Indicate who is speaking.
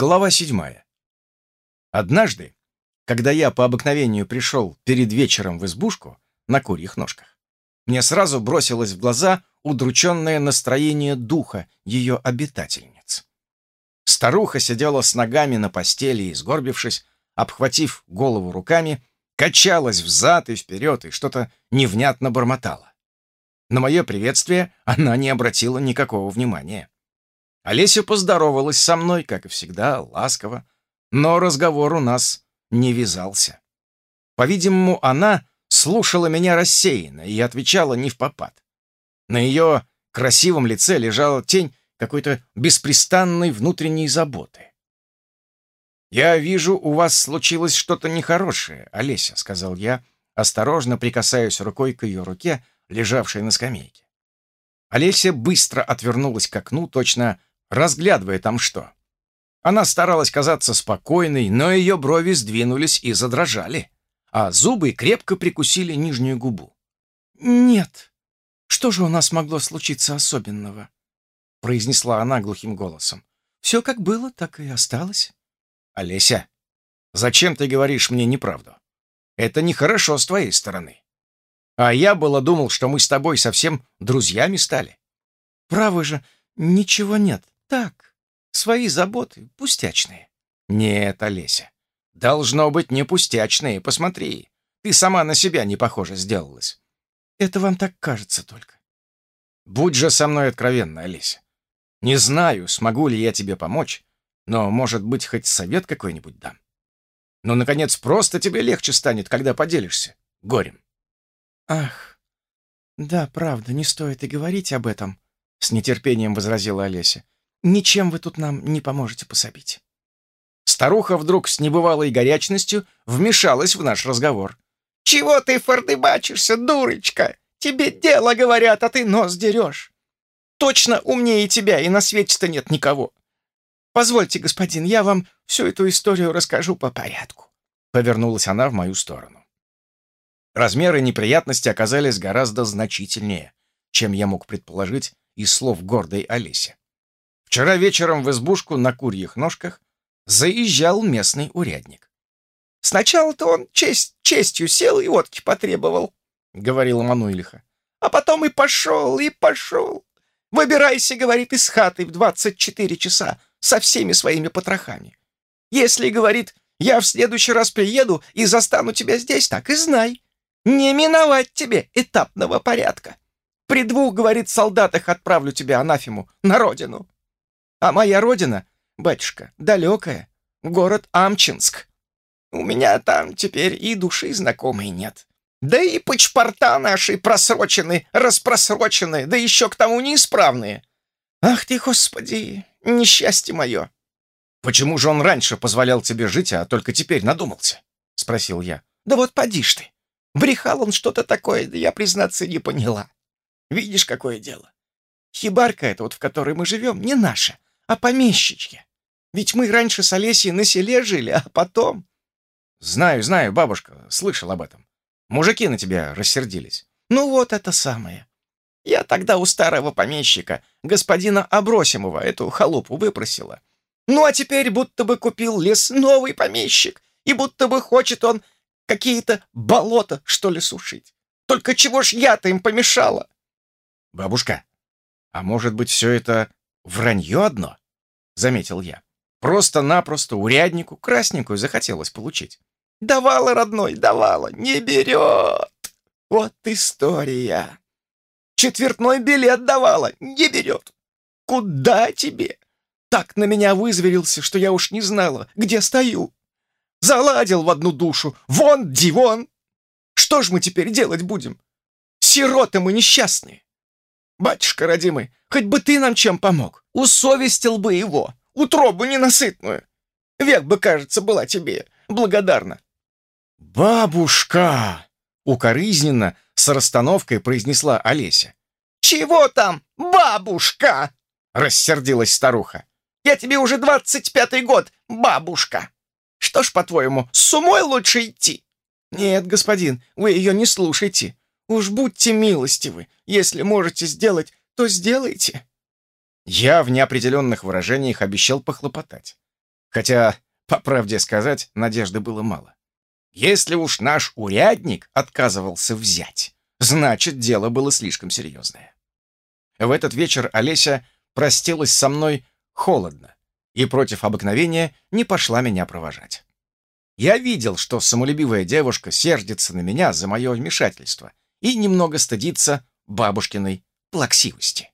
Speaker 1: Глава седьмая. Однажды, когда я по обыкновению пришел перед вечером в избушку на курьих ножках, мне сразу бросилось в глаза удрученное настроение духа ее обитательниц. Старуха сидела с ногами на постели и, сгорбившись, обхватив голову руками, качалась взад и вперед и что-то невнятно бормотала. На мое приветствие она не обратила никакого внимания. Олеся поздоровалась со мной, как и всегда, ласково, но разговор у нас не вязался. По-видимому, она слушала меня рассеянно и отвечала не в попад. На ее красивом лице лежала тень какой-то беспрестанной внутренней заботы. «Я вижу, у вас случилось что-то нехорошее, Олеся», — сказал я, осторожно прикасаясь рукой к ее руке, лежавшей на скамейке. Олеся быстро отвернулась к окну, точно разглядывая там что. Она старалась казаться спокойной, но ее брови сдвинулись и задрожали, а зубы крепко прикусили нижнюю губу.
Speaker 2: «Нет. Что же у нас могло случиться особенного?» — произнесла она глухим голосом. «Все как было, так и осталось».
Speaker 1: «Олеся, зачем ты говоришь мне неправду? Это нехорошо с твоей стороны. А я было думал, что мы с тобой совсем друзьями стали».
Speaker 2: «Правы же, ничего нет. Так, свои заботы, пустячные».
Speaker 1: «Нет, Олеся, должно быть не пустячные. Посмотри, ты сама на себя не похожа сделалась».
Speaker 2: «Это вам так кажется только».
Speaker 1: «Будь же со мной откровенна, Олеся. Не знаю, смогу ли я тебе помочь, но, может быть, хоть совет какой-нибудь дам. Но, наконец, просто тебе легче станет, когда поделишься горем.
Speaker 2: Ах, да, правда, не стоит и говорить об этом, с нетерпением возразила Олеся. Ничем вы тут нам не поможете пособить.
Speaker 1: Старуха вдруг с небывалой горячностью вмешалась в наш разговор.
Speaker 3: «Чего ты фордыбачишься, дурочка? Тебе дело говорят, а ты нос дерешь. Точно умнее тебя и на свете-то нет никого. Позвольте, господин, я вам всю эту историю расскажу по порядку».
Speaker 1: Повернулась она в мою сторону. Размеры неприятности оказались гораздо значительнее, чем я мог предположить из слов гордой Олеси. Вчера вечером в избушку на курьих ножках заезжал местный урядник.
Speaker 3: «Сначала-то он честь честью сел и водки потребовал», — говорила Мануилиха. «А потом и пошел, и пошел. Выбирайся, — говорит, — из хаты в двадцать четыре часа со всеми своими потрохами. Если, — говорит, — я в следующий раз приеду и застану тебя здесь, так и знай. Не миновать тебе этапного порядка. При двух, — говорит, — солдатах отправлю тебя, анафему, на родину. А моя родина, батюшка, далекая, город Амчинск. У меня там теперь и души знакомой нет. Да и пачпорта наши просрочены, распросрочены, да еще к тому неисправные. Ах ты, Господи, несчастье мое!»
Speaker 1: «Почему же он раньше позволял тебе жить, а только теперь надумался?» — спросил я.
Speaker 3: «Да вот поди ж ты! Брехал он что-то такое, да я, признаться, не поняла. Видишь, какое дело? Хибарка эта вот, в которой мы живем, не наша, а помещичья. Ведь мы раньше с Олесей на селе жили, а потом...»
Speaker 1: «Знаю, знаю, бабушка, слышал об этом. Мужики на тебя рассердились».
Speaker 3: «Ну вот это самое. Я тогда у старого помещика, господина Абросимова, эту халупу выпросила. Ну а теперь будто бы купил лес новый помещик, и будто бы хочет он какие-то болота, что ли, сушить. Только чего ж я-то им помешала?»
Speaker 1: «Бабушка, а может быть, все это вранье одно?» — заметил я. «Просто-напросто уряднику красненькую захотелось получить».
Speaker 3: «Давала, родной, давала, не берет. Вот история. Четвертной билет давала, не берет. Куда тебе? Так на меня вызверился, что я уж не знала, где стою. Заладил в одну душу. Вон, Дивон! Что ж мы теперь делать будем? Сироты мы несчастные. Батюшка родимый, хоть бы ты нам чем помог. Усовестил бы его, утробу ненасытную. Век бы, кажется, была тебе благодарна.
Speaker 1: «Бабушка!» — укоризненно с расстановкой произнесла Олеся.
Speaker 3: «Чего там, бабушка?» — рассердилась старуха. «Я тебе уже двадцать пятый год, бабушка. Что ж, по-твоему, с умой лучше идти?» «Нет, господин, вы ее не слушайте. Уж будьте милостивы. Если можете сделать, то сделайте».
Speaker 1: Я в неопределенных выражениях обещал похлопотать. Хотя, по правде сказать, надежды было мало. Если уж наш урядник отказывался взять, значит, дело было слишком серьезное. В этот вечер Олеся простилась со мной холодно и против обыкновения не пошла меня провожать. Я видел, что самолюбивая девушка сердится на меня за мое вмешательство и немного стыдится бабушкиной плаксивости.